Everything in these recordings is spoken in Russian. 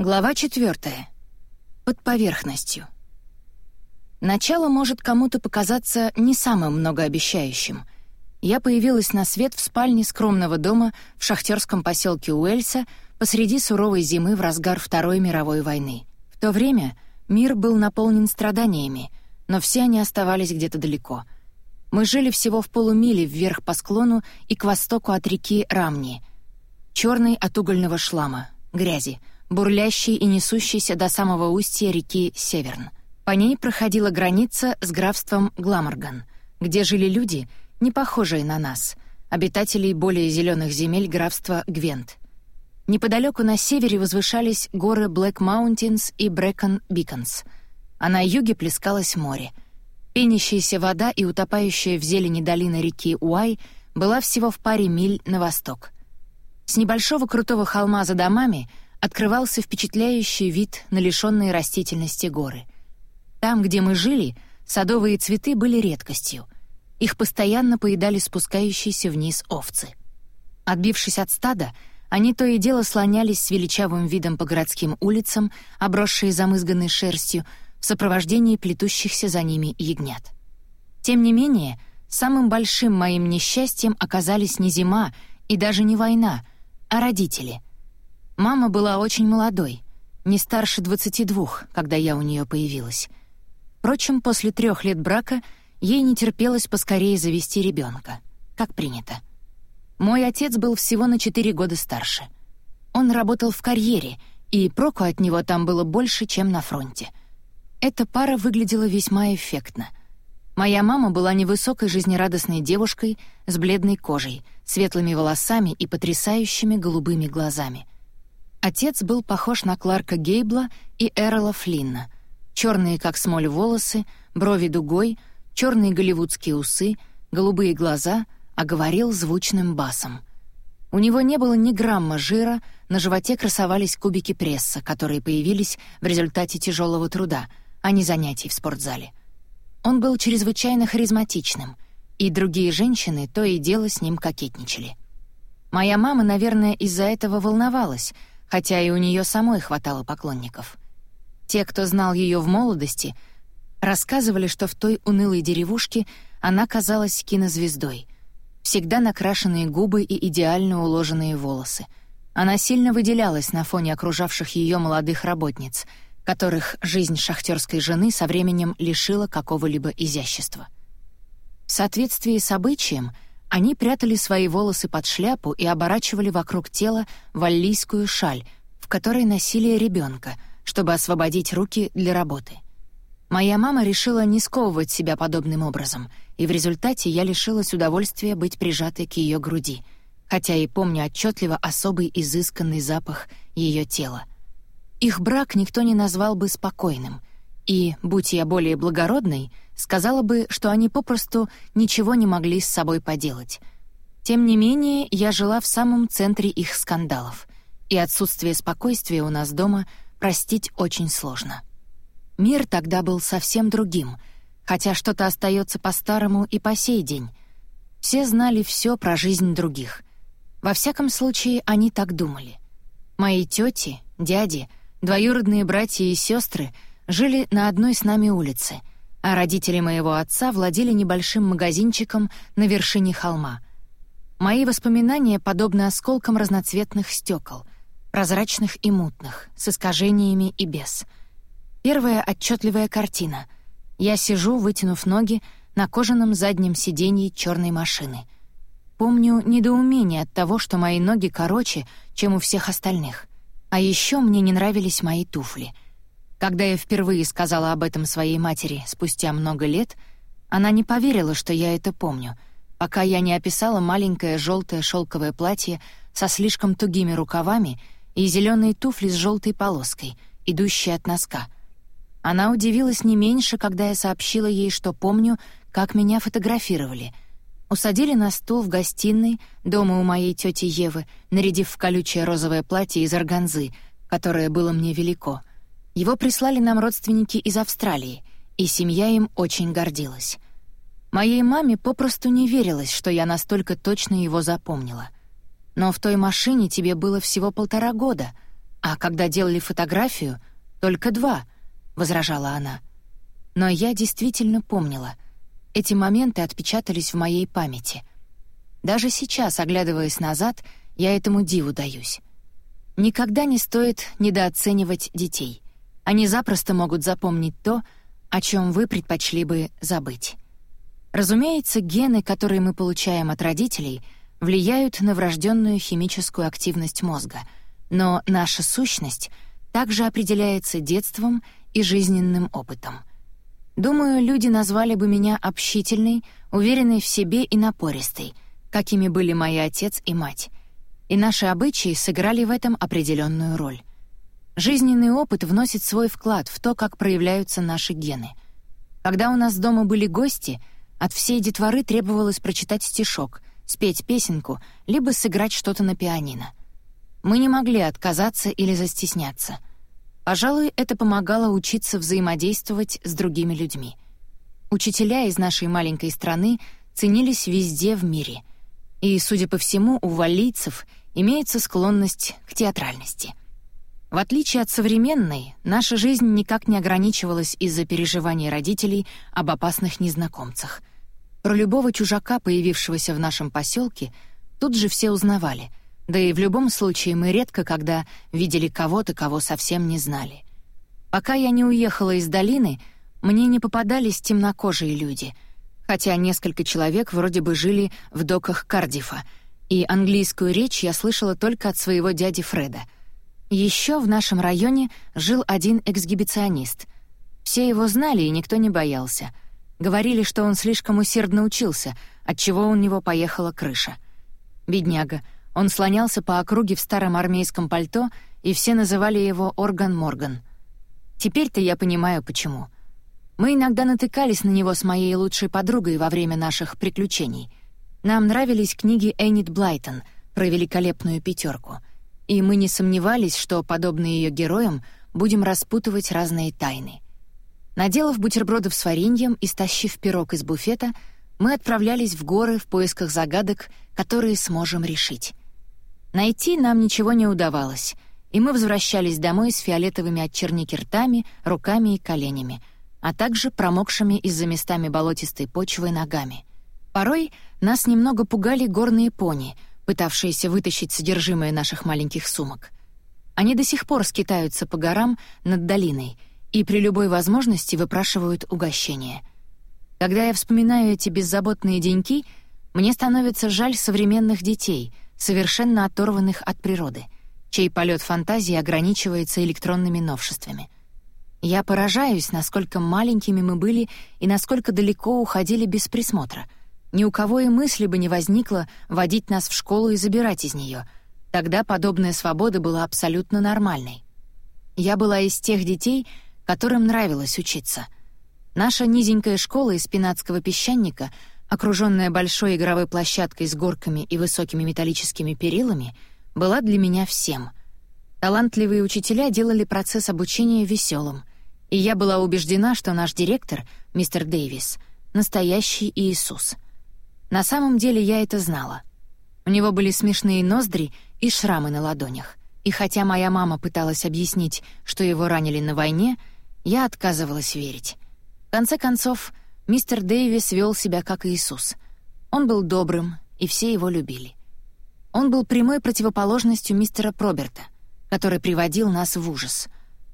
Глава четвертая. Под поверхностью. Начало может кому-то показаться не самым многообещающим. Я появилась на свет в спальне скромного дома в шахтерском поселке Уэльса посреди суровой зимы в разгар Второй мировой войны. В то время мир был наполнен страданиями, но все они оставались где-то далеко. Мы жили всего в полумиле вверх по склону и к востоку от реки Рамни, черной от угольного шлама, грязи, бурлящей и несущейся до самого устья реки Северн. По ней проходила граница с графством Гламорган, где жили люди, не похожие на нас, обитателей более зеленых земель графства Гвент. Неподалеку на севере возвышались горы Блэк Маунтинс и Брэкон Биконс, а на юге плескалось море. Пенящаяся вода и утопающая в зелени долина реки Уай была всего в паре миль на восток. С небольшого крутого холма за домами — открывался впечатляющий вид на лишённые растительности горы. Там, где мы жили, садовые цветы были редкостью. Их постоянно поедали спускающиеся вниз овцы. Отбившись от стада, они то и дело слонялись с величавым видом по городским улицам, обросшие замызганной шерстью, в сопровождении плетущихся за ними ягнят. Тем не менее, самым большим моим несчастьем оказались не зима и даже не война, а родители — Мама была очень молодой, не старше 22, когда я у нее появилась. Впрочем, после трех лет брака ей не терпелось поскорее завести ребенка, как принято. Мой отец был всего на 4 года старше. Он работал в карьере, и проку от него там было больше, чем на фронте. Эта пара выглядела весьма эффектно. Моя мама была невысокой жизнерадостной девушкой с бледной кожей, светлыми волосами и потрясающими голубыми глазами — Отец был похож на Кларка Гейбла и Эрла Флинна. Черные, как смоль, волосы, брови дугой, черные голливудские усы, голубые глаза, а говорил звучным басом. У него не было ни грамма жира, на животе красовались кубики пресса, которые появились в результате тяжелого труда, а не занятий в спортзале. Он был чрезвычайно харизматичным, и другие женщины то и дело с ним кокетничали. Моя мама, наверное, из-за этого волновалась — хотя и у нее самой хватало поклонников. Те, кто знал ее в молодости, рассказывали, что в той унылой деревушке она казалась кинозвездой. Всегда накрашенные губы и идеально уложенные волосы. Она сильно выделялась на фоне окружавших ее молодых работниц, которых жизнь шахтерской жены со временем лишила какого-либо изящества. В соответствии с обычаем — они прятали свои волосы под шляпу и оборачивали вокруг тела валлийскую шаль, в которой носили ребенка, чтобы освободить руки для работы. Моя мама решила не сковывать себя подобным образом, и в результате я лишилась удовольствия быть прижатой к ее груди, хотя и помню отчетливо особый изысканный запах ее тела. Их брак никто не назвал бы спокойным, и, будь я более благородной, сказала бы, что они попросту ничего не могли с собой поделать. Тем не менее, я жила в самом центре их скандалов, и отсутствие спокойствия у нас дома простить очень сложно. Мир тогда был совсем другим, хотя что-то остается по-старому и по сей день. Все знали все про жизнь других. Во всяком случае, они так думали. Мои тети, дяди, двоюродные братья и сестры жили на одной с нами улице — а родители моего отца владели небольшим магазинчиком на вершине холма. Мои воспоминания подобны осколкам разноцветных стекол, прозрачных и мутных, с искажениями и без. Первая отчетливая картина. Я сижу, вытянув ноги, на кожаном заднем сиденье черной машины. Помню недоумение от того, что мои ноги короче, чем у всех остальных. А еще мне не нравились мои туфли — когда я впервые сказала об этом своей матери спустя много лет, она не поверила, что я это помню, пока я не описала маленькое желтое шелковое платье со слишком тугими рукавами и зеленые туфли с желтой полоской, идущие от носка. Она удивилась не меньше, когда я сообщила ей, что помню, как меня фотографировали. Усадили на стул в гостиной дома у моей тети Евы, нарядив в колючее розовое платье из органзы, которое было мне велико — его прислали нам родственники из Австралии, и семья им очень гордилась. Моей маме попросту не верилось, что я настолько точно его запомнила. Но в той машине тебе было всего полтора года. «А когда делали фотографию, только два», — возражала она. Но я действительно помнила. Эти моменты отпечатались в моей памяти. Даже сейчас, оглядываясь назад, я этому диву даюсь. Никогда не стоит недооценивать детей. Они запросто могут запомнить то, о чем вы предпочли бы забыть. Разумеется, гены, которые мы получаем от родителей, влияют на врожденную химическую активность мозга, но наша сущность также определяется детством и жизненным опытом. Думаю, люди назвали бы меня общительной, уверенной в себе и напористой, какими были мои отец и мать. И наши обычаи сыграли в этом определенную роль. Жизненный опыт вносит свой вклад в то, как проявляются наши гены. Когда у нас дома были гости, от всей детворы требовалось прочитать стишок, спеть песенку, либо сыграть что-то на пианино. Мы не могли отказаться или застесняться. Пожалуй, это помогало учиться взаимодействовать с другими людьми. Учителя из нашей маленькой страны ценились везде в мире. И, судя по всему, у валлийцев имеется склонность к театральности — в отличие от современной, наша жизнь никак не ограничивалась из-за переживаний родителей об опасных незнакомцах. Про любого чужака, появившегося в нашем поселке, тут же все узнавали, да и в любом случае мы редко когда видели кого-то, кого совсем не знали. Пока я не уехала из долины, мне не попадались темнокожие люди, хотя несколько человек вроде бы жили в доках Кардифа, и английскую речь я слышала только от своего дяди Фреда — еще в нашем районе жил один эксгибиционист. Все его знали, и никто не боялся. Говорили, что он слишком усердно учился, отчего у него поехала крыша. Бедняга. Он слонялся по округе в старом армейском пальто, и все называли его Орган Морган. Теперь-то я понимаю, почему. Мы иногда натыкались на него с моей лучшей подругой во время наших приключений. Нам нравились книги Эннет Блайтон про великолепную пятерку — и мы не сомневались, что, подобно ее героям, будем распутывать разные тайны. Наделав бутербродов с вареньем и стащив пирог из буфета, мы отправлялись в горы в поисках загадок, которые сможем решить. Найти нам ничего не удавалось, и мы возвращались домой с фиолетовыми от черники ртами, руками и коленями, а также промокшими из-за местами болотистой почвы ногами. Порой нас немного пугали горные пони — пытавшиеся вытащить содержимое наших маленьких сумок. Они до сих пор скитаются по горам над долиной и при любой возможности выпрашивают угощение. Когда я вспоминаю эти беззаботные деньки, мне становится жаль современных детей, совершенно оторванных от природы, чей полет фантазии ограничивается электронными новшествами. Я поражаюсь, насколько маленькими мы были и насколько далеко уходили без присмотра — ни у кого и мысли бы не возникло водить нас в школу и забирать из нее. Тогда подобная свобода была абсолютно нормальной. Я была из тех детей, которым нравилось учиться. Наша низенькая школа из пинатского песчаника, окруженная большой игровой площадкой с горками и высокими металлическими перилами, была для меня всем. Талантливые учителя делали процесс обучения веселым, и я была убеждена, что наш директор, мистер Дэвис, настоящий Иисус — на самом деле я это знала. У него были смешные ноздри и шрамы на ладонях. И хотя моя мама пыталась объяснить, что его ранили на войне, я отказывалась верить. В конце концов, мистер Дэвис вел себя как Иисус. Он был добрым, и все его любили. Он был прямой противоположностью мистера Проберта, который приводил нас в ужас.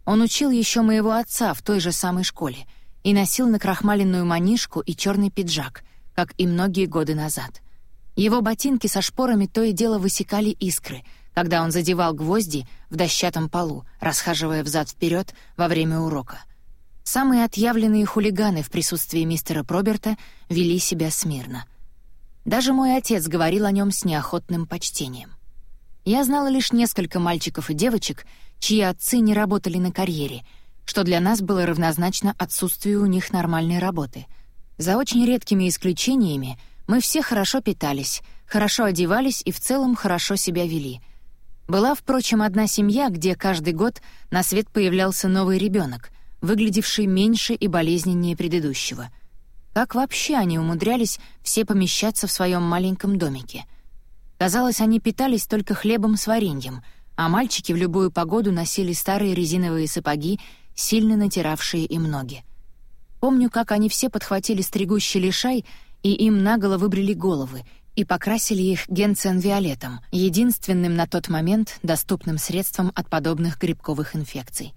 Он учил еще моего отца в той же самой школе и носил накрахмаленную манишку и черный пиджак — как и многие годы назад. Его ботинки со шпорами то и дело высекали искры, когда он задевал гвозди в дощатом полу, расхаживая взад вперед во время урока. Самые отъявленные хулиганы в присутствии мистера Проберта вели себя смирно. Даже мой отец говорил о нем с неохотным почтением. Я знала лишь несколько мальчиков и девочек, чьи отцы не работали на карьере, что для нас было равнозначно отсутствию у них нормальной работы — за очень редкими исключениями мы все хорошо питались, хорошо одевались и в целом хорошо себя вели. Была, впрочем, одна семья, где каждый год на свет появлялся новый ребенок, выглядевший меньше и болезненнее предыдущего. Как вообще они умудрялись все помещаться в своем маленьком домике? Казалось, они питались только хлебом с вареньем, а мальчики в любую погоду носили старые резиновые сапоги, сильно натиравшие им ноги. Помню, как они все подхватили стригущий лишай, и им наголо выбрили головы, и покрасили их генцен-виолетом, единственным на тот момент доступным средством от подобных грибковых инфекций.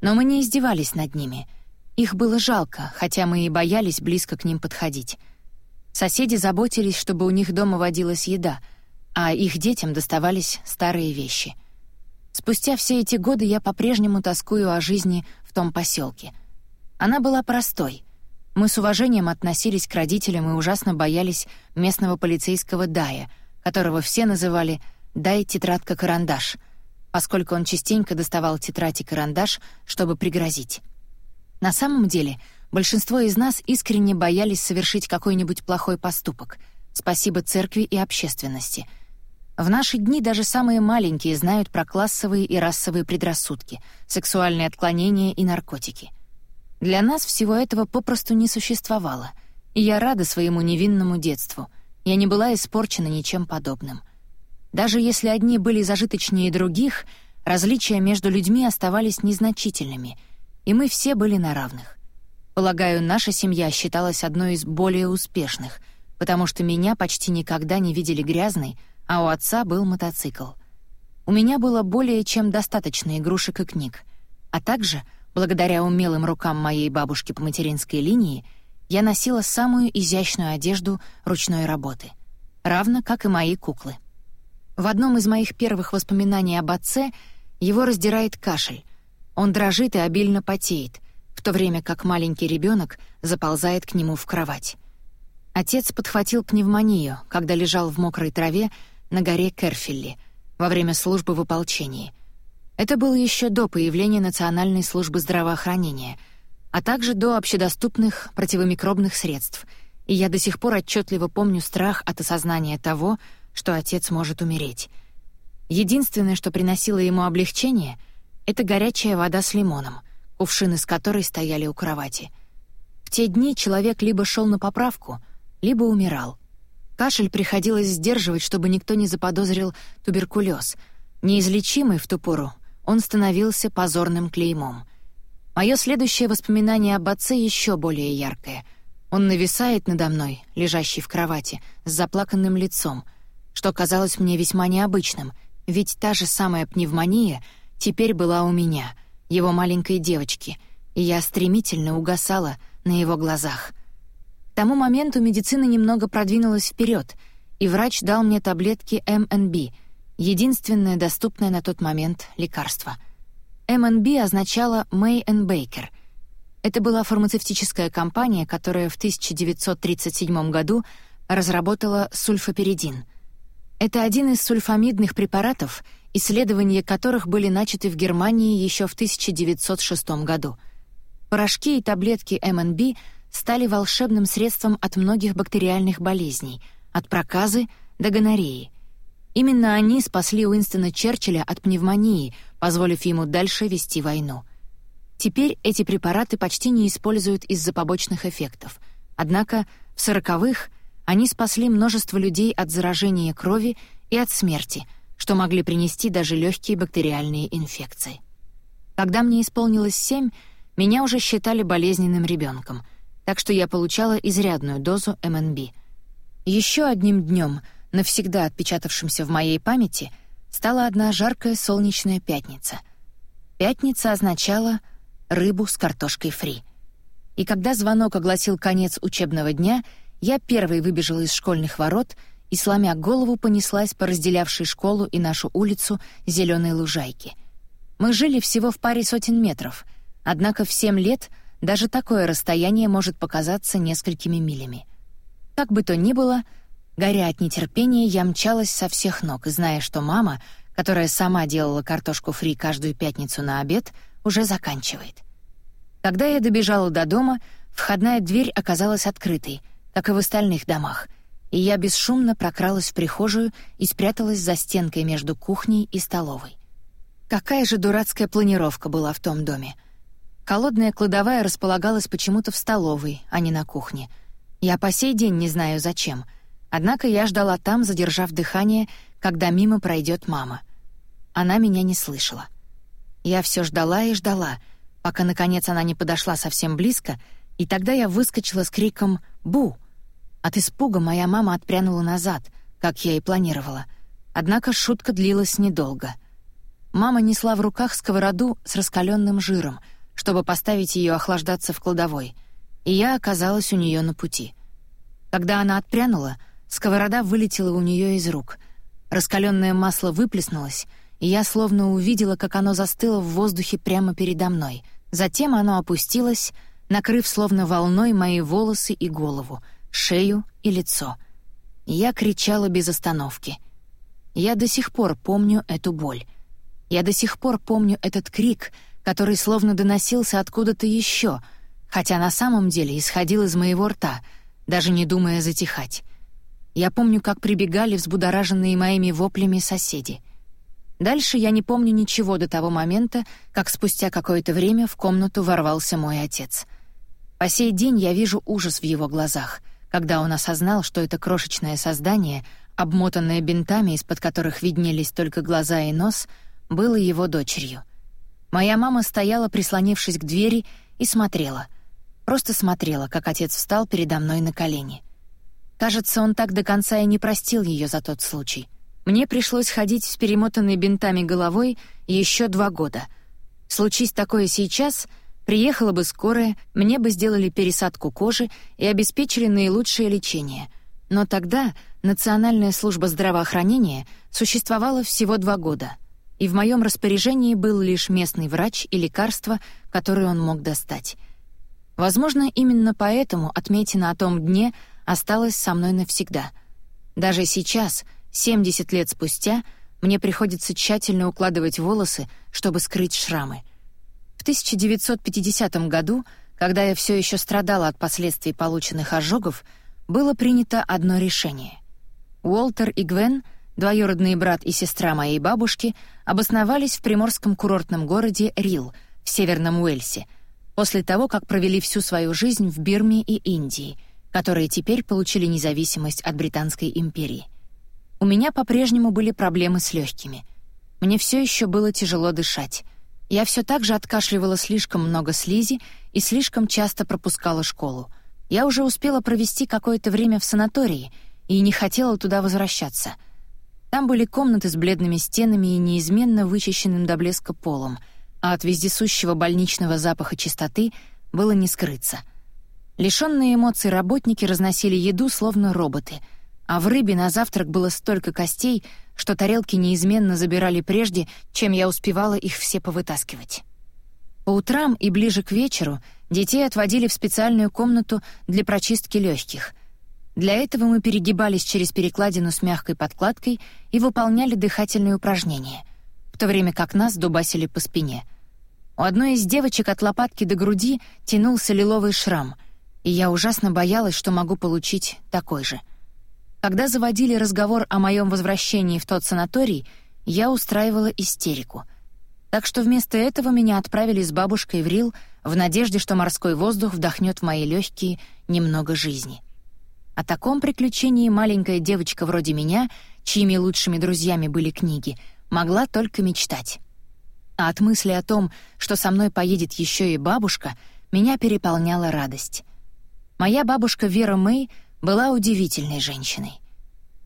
Но мы не издевались над ними. Их было жалко, хотя мы и боялись близко к ним подходить. Соседи заботились, чтобы у них дома водилась еда, а их детям доставались старые вещи. Спустя все эти годы я по-прежнему тоскую о жизни в том поселке. Она была простой. Мы с уважением относились к родителям и ужасно боялись местного полицейского Дая, которого все называли «Дай тетрадка-карандаш», поскольку он частенько доставал тетрадь и карандаш, чтобы пригрозить. На самом деле, большинство из нас искренне боялись совершить какой-нибудь плохой поступок. Спасибо церкви и общественности — в наши дни даже самые маленькие знают про классовые и расовые предрассудки, сексуальные отклонения и наркотики. Для нас всего этого попросту не существовало, и я рада своему невинному детству. Я не была испорчена ничем подобным. Даже если одни были зажиточнее других, различия между людьми оставались незначительными, и мы все были на равных. Полагаю, наша семья считалась одной из более успешных, потому что меня почти никогда не видели грязной, а у отца был мотоцикл. У меня было более чем достаточно игрушек и книг, а также, благодаря умелым рукам моей бабушки по материнской линии, я носила самую изящную одежду ручной работы, равно как и мои куклы. В одном из моих первых воспоминаний об отце его раздирает кашель. Он дрожит и обильно потеет, в то время как маленький ребенок заползает к нему в кровать. Отец подхватил пневмонию, когда лежал в мокрой траве на горе Керфилли во время службы в ополчении. Это было еще до появления Национальной службы здравоохранения, а также до общедоступных противомикробных средств, и я до сих пор отчетливо помню страх от осознания того, что отец может умереть. Единственное, что приносило ему облегчение, это горячая вода с лимоном, кувшины с которой стояли у кровати. В те дни человек либо шел на поправку, либо умирал. Кашель приходилось сдерживать, чтобы никто не заподозрил туберкулез. Неизлечимый в ту пору, он становился позорным клеймом. Мое следующее воспоминание об отце еще более яркое. Он нависает надо мной, лежащий в кровати, с заплаканным лицом, что казалось мне весьма необычным, ведь та же самая пневмония теперь была у меня, его маленькой девочки, и я стремительно угасала на его глазах — к тому моменту медицина немного продвинулась вперед, и врач дал мне таблетки МНБ, единственное доступное на тот момент лекарство. МНБ означало May Baker. Это была фармацевтическая компания, которая в 1937 году разработала сульфаперидин. Это один из сульфамидных препаратов, исследования которых были начаты в Германии еще в 1906 году. Порошки и таблетки МНБ — стали волшебным средством от многих бактериальных болезней, от проказы до гонореи. Именно они спасли Уинстона Черчилля от пневмонии, позволив ему дальше вести войну. Теперь эти препараты почти не используют из-за побочных эффектов. Однако в сороковых они спасли множество людей от заражения крови и от смерти, что могли принести даже легкие бактериальные инфекции. Когда мне исполнилось семь, меня уже считали болезненным ребенком — так что я получала изрядную дозу МНБ. Еще одним днем, навсегда отпечатавшимся в моей памяти, стала одна жаркая солнечная пятница. Пятница означала рыбу с картошкой фри. И когда звонок огласил конец учебного дня, я первой выбежала из школьных ворот и, сломя голову, понеслась по разделявшей школу и нашу улицу зеленой лужайки. Мы жили всего в паре сотен метров, однако в семь лет — даже такое расстояние может показаться несколькими милями. Как бы то ни было, горя от нетерпения, я мчалась со всех ног, зная, что мама, которая сама делала картошку фри каждую пятницу на обед, уже заканчивает. Когда я добежала до дома, входная дверь оказалась открытой, как и в остальных домах, и я бесшумно прокралась в прихожую и спряталась за стенкой между кухней и столовой. Какая же дурацкая планировка была в том доме — Холодная кладовая располагалась почему-то в столовой, а не на кухне. Я по сей день не знаю зачем. Однако я ждала там, задержав дыхание, когда мимо пройдет мама. она меня не слышала. Я все ждала и ждала, пока, наконец, она не подошла совсем близко, и тогда я выскочила с криком «Бу!». От испуга моя мама отпрянула назад, как я и планировала. Однако шутка длилась недолго. Мама несла в руках сковороду с раскаленным жиром, чтобы поставить ее охлаждаться в кладовой, и я оказалась у нее на пути. Когда она отпрянула, сковорода вылетела у нее из рук. Раскаленное масло выплеснулось, и я словно увидела, как оно застыло в воздухе прямо передо мной. Затем оно опустилось, накрыв словно волной мои волосы и голову, шею и лицо. Я кричала без остановки. Я до сих пор помню эту боль. Я до сих пор помню этот крик, который словно доносился откуда-то еще, хотя на самом деле исходил из моего рта, даже не думая затихать. Я помню, как прибегали взбудораженные моими воплями соседи — Дальше я не помню ничего до того момента, как спустя какое-то время в комнату ворвался мой отец. По сей день я вижу ужас в его глазах, когда он осознал, что это крошечное создание, обмотанное бинтами, из-под которых виднелись только глаза и нос, было его дочерью. Моя мама стояла, прислонившись к двери, и смотрела. Просто смотрела, как отец встал передо мной на колени. Кажется, он так до конца и не простил ее за тот случай — мне пришлось ходить с перемотанной бинтами головой еще два года. Случись такое сейчас, приехала бы скорая, мне бы сделали пересадку кожи и обеспечили наилучшее лечение. Но тогда Национальная служба здравоохранения существовала всего два года, и в моем распоряжении был лишь местный врач и лекарства, которые он мог достать. Возможно, именно поэтому отметина о том дне осталась со мной навсегда. Даже сейчас — 70 лет спустя мне приходится тщательно укладывать волосы, чтобы скрыть шрамы. В 1950 году, когда я все еще страдала от последствий полученных ожогов, было принято одно решение. Уолтер и Гвен, двоюродный брат и сестра моей бабушки, обосновались в приморском курортном городе Рил в Северном Уэльсе, после того, как провели всю свою жизнь в Бирме и Индии, которые теперь получили независимость от Британской империи. У меня по-прежнему были проблемы с легкими. Мне все еще было тяжело дышать. Я все так же откашливала слишком много слизи и слишком часто пропускала школу. Я уже успела провести какое-то время в санатории и не хотела туда возвращаться. Там были комнаты с бледными стенами и неизменно вычищенным до блеска полом, а от вездесущего больничного запаха чистоты было не скрыться. Лишенные эмоций работники разносили еду словно роботы — а в рыбе на завтрак было столько костей, что тарелки неизменно забирали прежде, чем я успевала их все повытаскивать. По утрам и ближе к вечеру детей отводили в специальную комнату для прочистки легких. Для этого мы перегибались через перекладину с мягкой подкладкой и выполняли дыхательные упражнения, в то время как нас дубасили по спине. У одной из девочек от лопатки до груди тянулся лиловый шрам, и я ужасно боялась, что могу получить такой же — когда заводили разговор о моем возвращении в тот санаторий, я устраивала истерику. Так что вместо этого меня отправили с бабушкой в Рил в надежде, что морской воздух вдохнет в мои легкие немного жизни. О таком приключении маленькая девочка вроде меня, чьими лучшими друзьями были книги, могла только мечтать. А от мысли о том, что со мной поедет еще и бабушка, меня переполняла радость. Моя бабушка Вера Мэй была удивительной женщиной.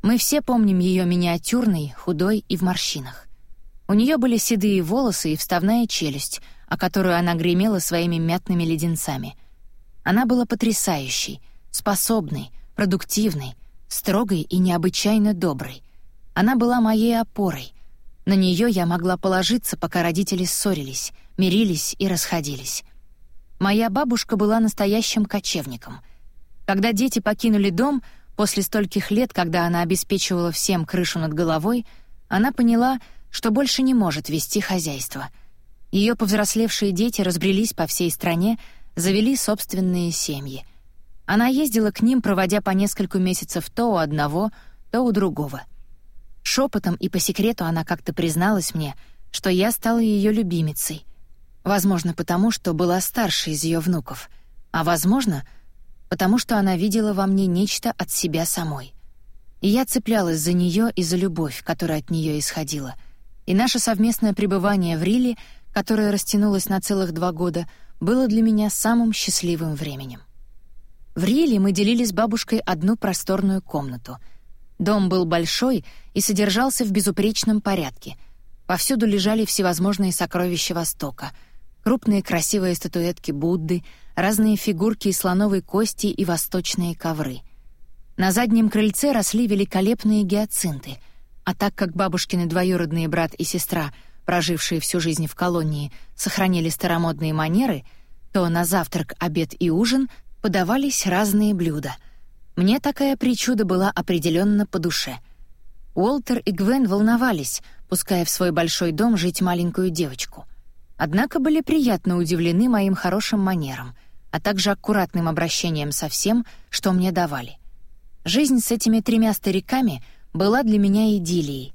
Мы все помним ее миниатюрной, худой и в морщинах. У нее были седые волосы и вставная челюсть, о которую она гремела своими мятными леденцами. Она была потрясающей, способной, продуктивной, строгой и необычайно доброй. Она была моей опорой. На нее я могла положиться, пока родители ссорились, мирились и расходились. Моя бабушка была настоящим кочевником — когда дети покинули дом, после стольких лет, когда она обеспечивала всем крышу над головой, она поняла, что больше не может вести хозяйство. Ее повзрослевшие дети разбрелись по всей стране, завели собственные семьи. Она ездила к ним, проводя по несколько месяцев то у одного, то у другого. Шепотом и по секрету она как-то призналась мне, что я стала ее любимицей. Возможно, потому что была старше из ее внуков, а возможно — потому что она видела во мне нечто от себя самой. И я цеплялась за нее и за любовь, которая от нее исходила. И наше совместное пребывание в Риле, которое растянулось на целых два года, было для меня самым счастливым временем. В Риле мы делили с бабушкой одну просторную комнату. Дом был большой и содержался в безупречном порядке. Повсюду лежали всевозможные сокровища Востока — крупные красивые статуэтки Будды, разные фигурки из слоновой кости и восточные ковры. На заднем крыльце росли великолепные гиацинты, а так как бабушкины двоюродные брат и сестра, прожившие всю жизнь в колонии, сохранили старомодные манеры, то на завтрак, обед и ужин подавались разные блюда. Мне такая причуда была определенно по душе. Уолтер и Гвен волновались, пуская в свой большой дом жить маленькую девочку — Однако были приятно удивлены моим хорошим манерам, а также аккуратным обращением со всем, что мне давали. Жизнь с этими тремя стариками была для меня идиллией.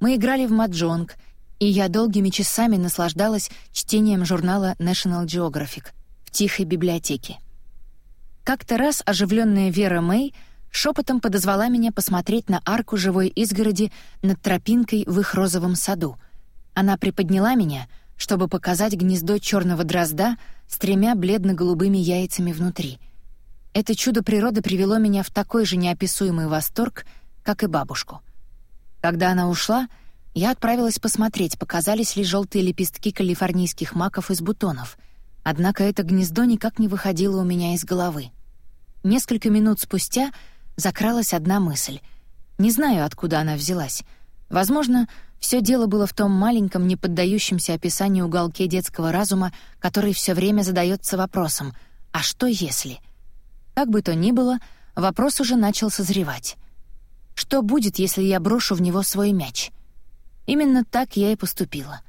Мы играли в маджонг, и я долгими часами наслаждалась чтением журнала National Geographic в тихой библиотеке. Как-то раз оживленная Вера Мэй шепотом подозвала меня посмотреть на арку живой изгороди над тропинкой в их розовом саду. Она приподняла меня — чтобы показать гнездо черного дрозда с тремя бледно-голубыми яйцами внутри. Это чудо природы привело меня в такой же неописуемый восторг, как и бабушку. Когда она ушла, я отправилась посмотреть, показались ли желтые лепестки калифорнийских маков из бутонов. Однако это гнездо никак не выходило у меня из головы. Несколько минут спустя закралась одна мысль. Не знаю, откуда она взялась. Возможно, все дело было в том маленьком, не поддающемся описанию уголке детского разума, который все время задается вопросом «А что если?». Как бы то ни было, вопрос уже начал созревать. Что будет, если я брошу в него свой мяч? Именно так я и поступила.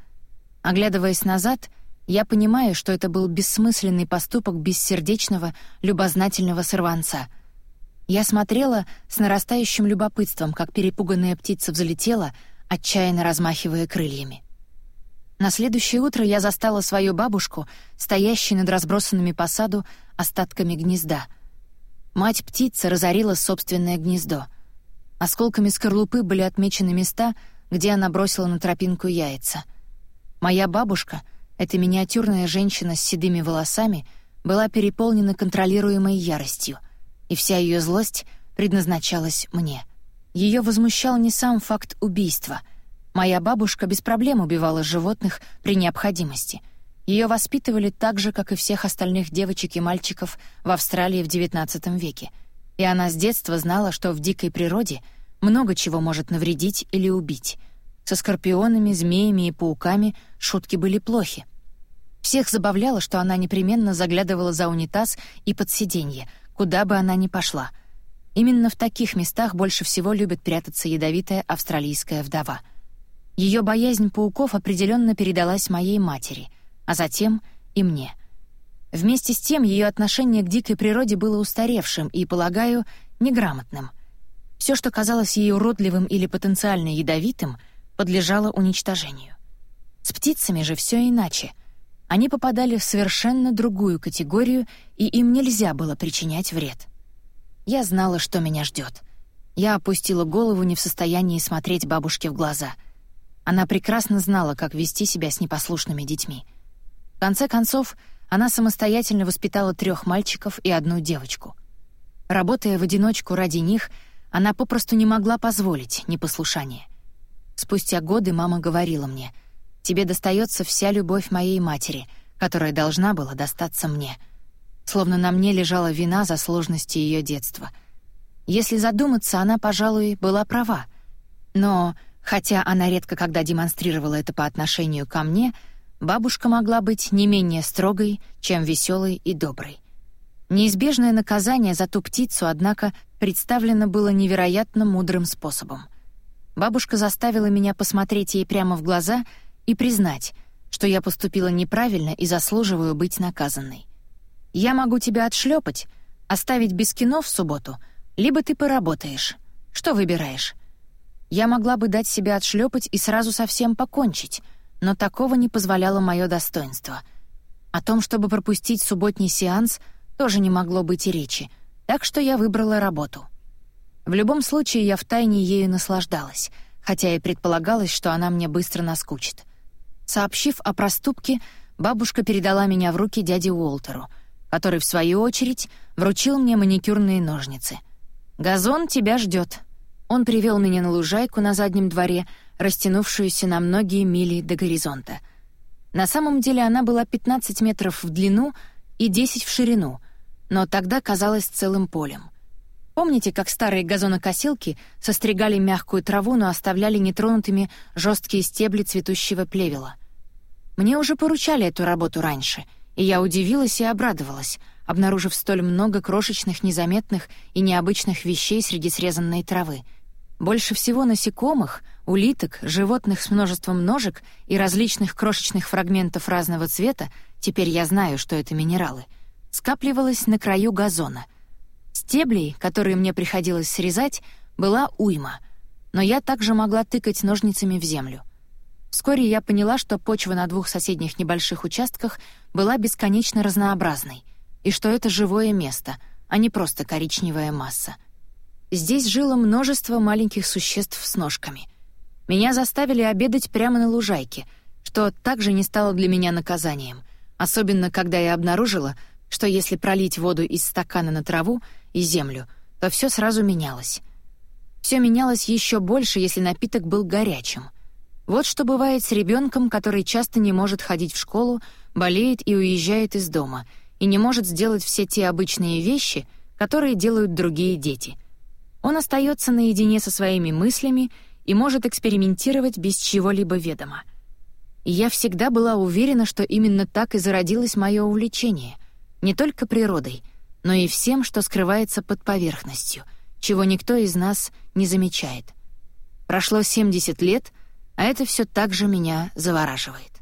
Оглядываясь назад, я понимаю, что это был бессмысленный поступок бессердечного, любознательного сорванца. Я смотрела с нарастающим любопытством, как перепуганная птица взлетела — отчаянно размахивая крыльями. На следующее утро я застала свою бабушку, стоящей над разбросанными по саду остатками гнезда. Мать-птица разорила собственное гнездо. Осколками скорлупы были отмечены места, где она бросила на тропинку яйца. Моя бабушка, эта миниатюрная женщина с седыми волосами, была переполнена контролируемой яростью, и вся ее злость предназначалась мне — ее возмущал не сам факт убийства. Моя бабушка без проблем убивала животных при необходимости. Ее воспитывали так же, как и всех остальных девочек и мальчиков в Австралии в XIX веке. И она с детства знала, что в дикой природе много чего может навредить или убить. Со скорпионами, змеями и пауками шутки были плохи. Всех забавляло, что она непременно заглядывала за унитаз и под сиденье, куда бы она ни пошла — Именно в таких местах больше всего любит прятаться ядовитая австралийская вдова. Ее боязнь пауков определенно передалась моей матери, а затем и мне. Вместе с тем ее отношение к дикой природе было устаревшим и, полагаю, неграмотным. Все, что казалось ей уродливым или потенциально ядовитым, подлежало уничтожению. С птицами же все иначе. Они попадали в совершенно другую категорию, и им нельзя было причинять вред. Я знала, что меня ждет. Я опустила голову, не в состоянии смотреть бабушке в глаза. Она прекрасно знала, как вести себя с непослушными детьми. В конце концов, она самостоятельно воспитала трех мальчиков и одну девочку. Работая в одиночку ради них, она попросту не могла позволить непослушание. Спустя годы мама говорила мне, «Тебе достается вся любовь моей матери, которая должна была достаться мне» словно на мне лежала вина за сложности ее детства. Если задуматься, она, пожалуй, была права. Но, хотя она редко когда демонстрировала это по отношению ко мне, бабушка могла быть не менее строгой, чем веселой и доброй. Неизбежное наказание за ту птицу, однако, представлено было невероятно мудрым способом. Бабушка заставила меня посмотреть ей прямо в глаза и признать, что я поступила неправильно и заслуживаю быть наказанной. Я могу тебя отшлепать, оставить без кино в субботу, либо ты поработаешь. Что выбираешь? Я могла бы дать себя отшлепать и сразу совсем покончить, но такого не позволяло мое достоинство. О том, чтобы пропустить субботний сеанс, тоже не могло быть и речи, так что я выбрала работу. В любом случае, я втайне ею наслаждалась, хотя и предполагалось, что она мне быстро наскучит. Сообщив о проступке, бабушка передала меня в руки дяде Уолтеру, который, в свою очередь, вручил мне маникюрные ножницы. «Газон тебя ждет. Он привел меня на лужайку на заднем дворе, растянувшуюся на многие мили до горизонта. На самом деле она была 15 метров в длину и 10 в ширину, но тогда казалась целым полем. Помните, как старые газонокосилки состригали мягкую траву, но оставляли нетронутыми жесткие стебли цветущего плевела? Мне уже поручали эту работу раньше, и я удивилась и обрадовалась, обнаружив столь много крошечных, незаметных и необычных вещей среди срезанной травы. Больше всего насекомых, улиток, животных с множеством ножек и различных крошечных фрагментов разного цвета, теперь я знаю, что это минералы, скапливалось на краю газона — Стеблей, которые мне приходилось срезать, была уйма, но я также могла тыкать ножницами в землю. Вскоре я поняла, что почва на двух соседних небольших участках была бесконечно разнообразной, и что это живое место, а не просто коричневая масса. Здесь жило множество маленьких существ с ножками. Меня заставили обедать прямо на лужайке, что также не стало для меня наказанием, особенно когда я обнаружила, что если пролить воду из стакана на траву и землю, то все сразу менялось. Все менялось еще больше, если напиток был горячим. Вот что бывает с ребенком, который часто не может ходить в школу, болеет и уезжает из дома, и не может сделать все те обычные вещи, которые делают другие дети. Он остается наедине со своими мыслями и может экспериментировать без чего-либо ведома. И я всегда была уверена, что именно так и зародилось мое увлечение не только природой, но и всем, что скрывается под поверхностью, чего никто из нас не замечает. Прошло 70 лет, а это все так же меня завораживает.